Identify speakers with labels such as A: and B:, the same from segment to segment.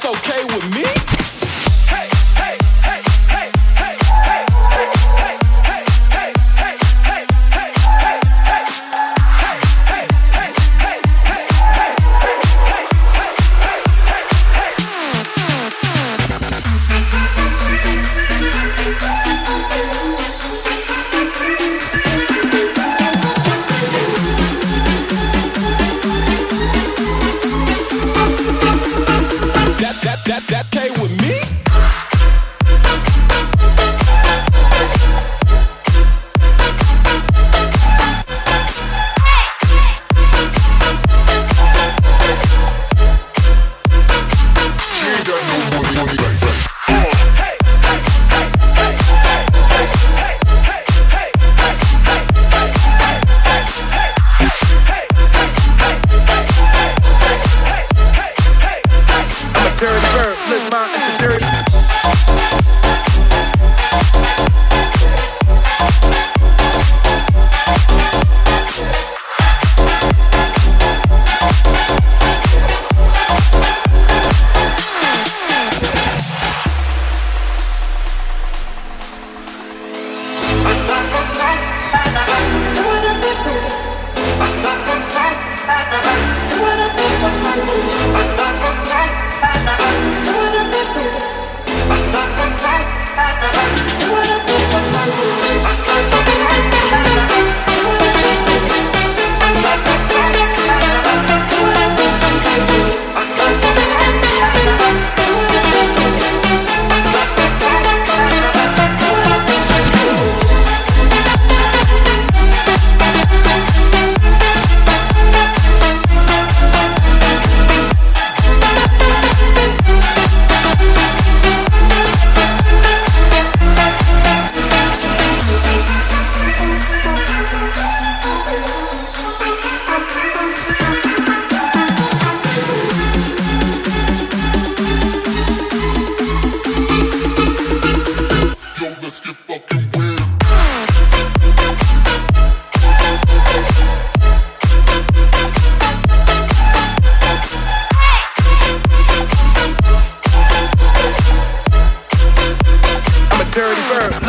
A: that's okay with me.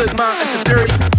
A: look, mom, it's a dirty